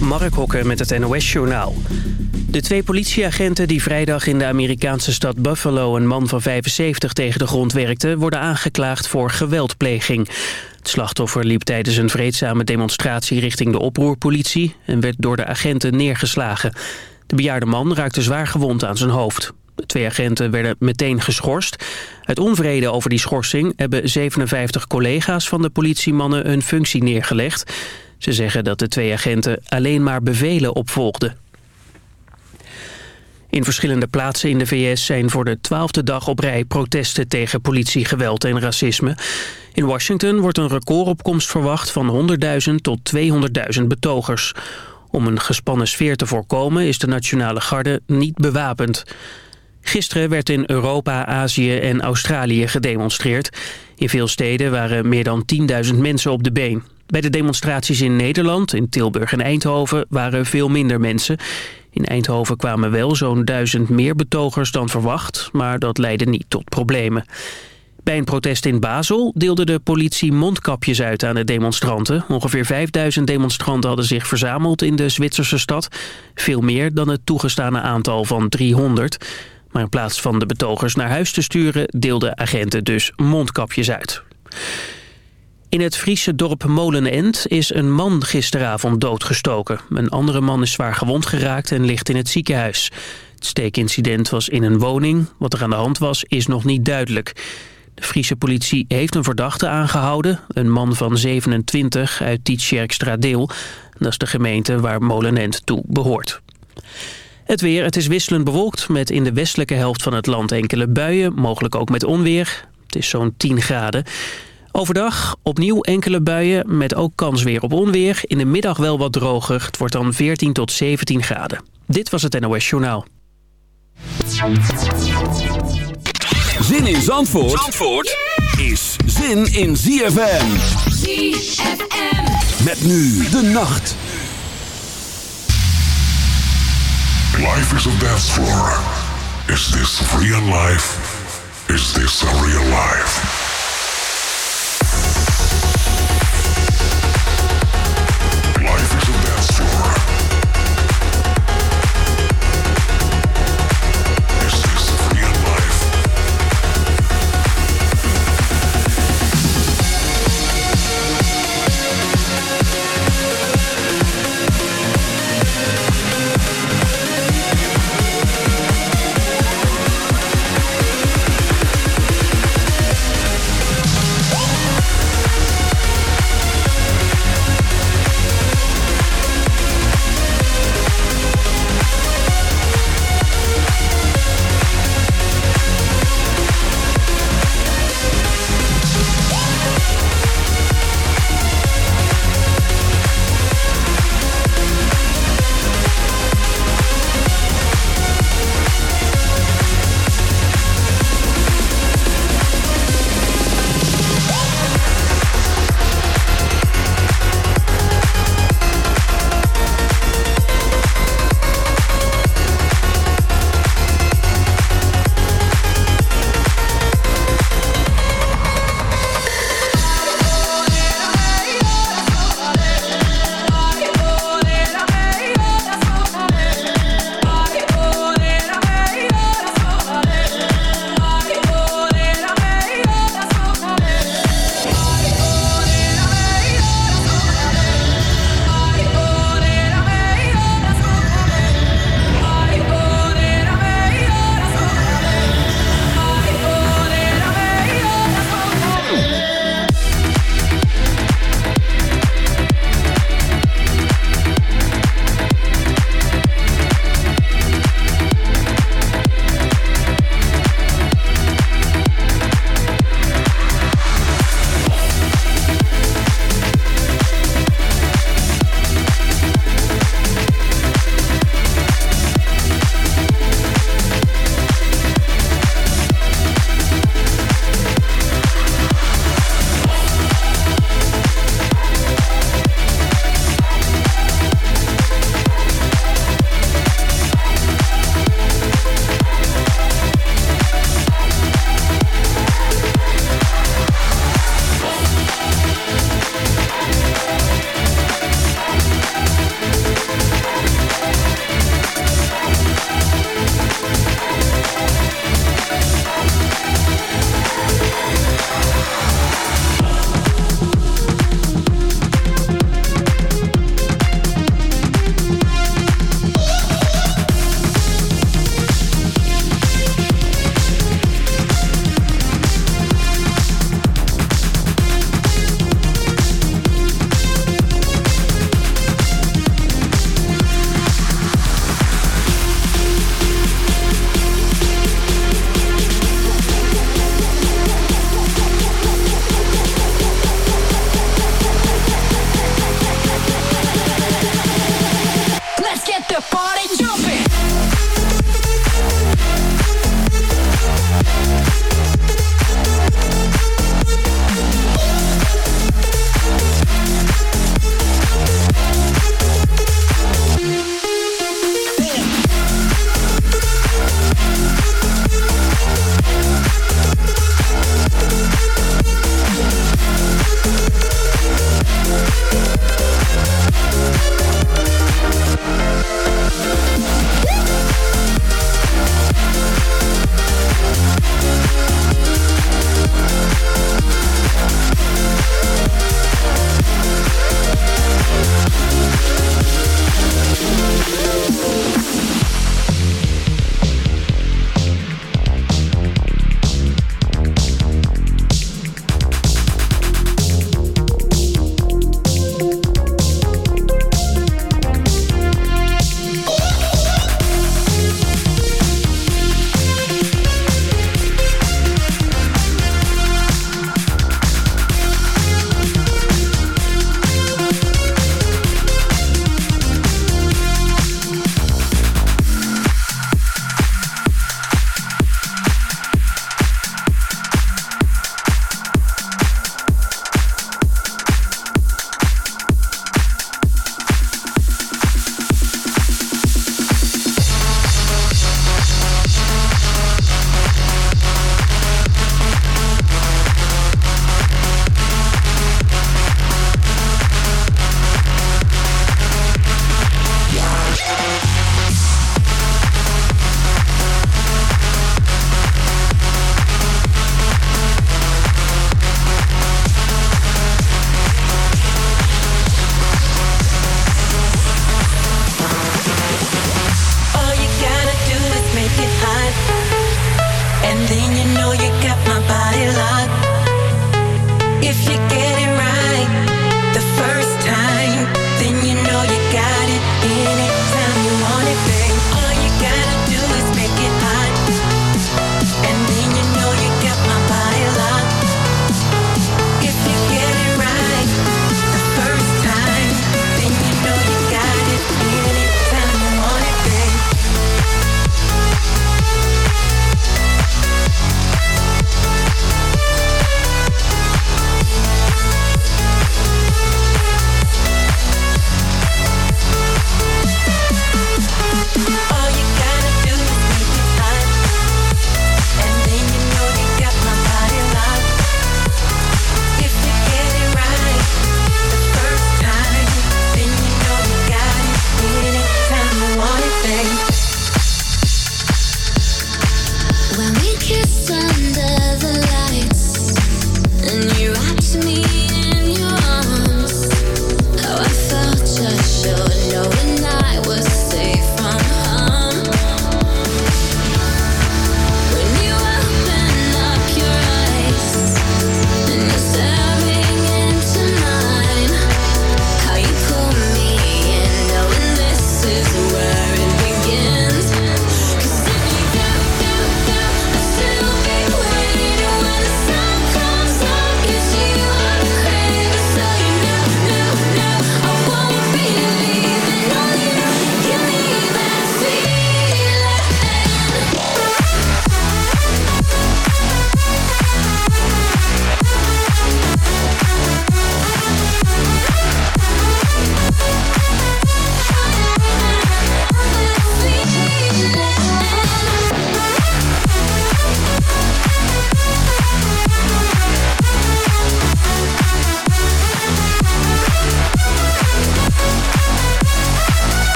Mark Hokker met het NOS-journaal. De twee politieagenten die vrijdag in de Amerikaanse stad Buffalo... een man van 75 tegen de grond werkte... worden aangeklaagd voor geweldpleging. Het slachtoffer liep tijdens een vreedzame demonstratie richting de oproerpolitie... en werd door de agenten neergeslagen. De bejaarde man raakte zwaar gewond aan zijn hoofd. De twee agenten werden meteen geschorst. Uit onvrede over die schorsing hebben 57 collega's van de politiemannen hun functie neergelegd. Ze zeggen dat de twee agenten alleen maar bevelen opvolgden. In verschillende plaatsen in de VS zijn voor de twaalfde dag op rij protesten tegen politiegeweld en racisme. In Washington wordt een recordopkomst verwacht van 100.000 tot 200.000 betogers. Om een gespannen sfeer te voorkomen is de Nationale Garde niet bewapend. Gisteren werd in Europa, Azië en Australië gedemonstreerd. In veel steden waren meer dan 10.000 mensen op de been. Bij de demonstraties in Nederland, in Tilburg en Eindhoven waren veel minder mensen. In Eindhoven kwamen wel zo'n duizend meer betogers dan verwacht, maar dat leidde niet tot problemen. Bij een protest in Basel deelde de politie mondkapjes uit aan de demonstranten. Ongeveer 5000 demonstranten hadden zich verzameld in de Zwitserse stad. Veel meer dan het toegestane aantal van 300. Maar in plaats van de betogers naar huis te sturen... deelden agenten dus mondkapjes uit. In het Friese dorp Molenend is een man gisteravond doodgestoken. Een andere man is zwaar gewond geraakt en ligt in het ziekenhuis. Het steekincident was in een woning. Wat er aan de hand was, is nog niet duidelijk. De Friese politie heeft een verdachte aangehouden. Een man van 27 uit Tietjerkstradeel. Dat is de gemeente waar Molenend toe behoort. Het weer, het is wisselend bewolkt met in de westelijke helft van het land enkele buien, mogelijk ook met onweer. Het is zo'n 10 graden. Overdag opnieuw enkele buien met ook kans weer op onweer. In de middag wel wat droger. Het wordt dan 14 tot 17 graden. Dit was het NOS Journaal. Zin in Zandvoort, Zandvoort is zin in ZFM. ZFM. Met nu de nacht. Life is a dance floor. Is this real life? Is this a real? Life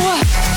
now.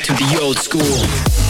back to the old school.